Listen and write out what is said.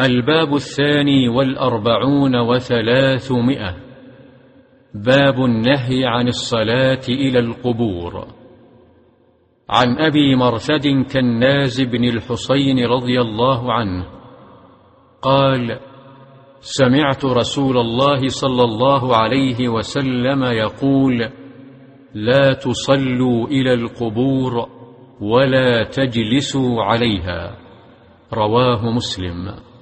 الباب الثاني والأربعون وثلاثمائة. باب النهي عن الصلاة إلى القبور. عن أبي مرثد كناز بن الحسين رضي الله عنه. قال سمعت رسول الله صلى الله عليه وسلم يقول لا تصلوا إلى القبور ولا تجلسوا عليها. رواه مسلم.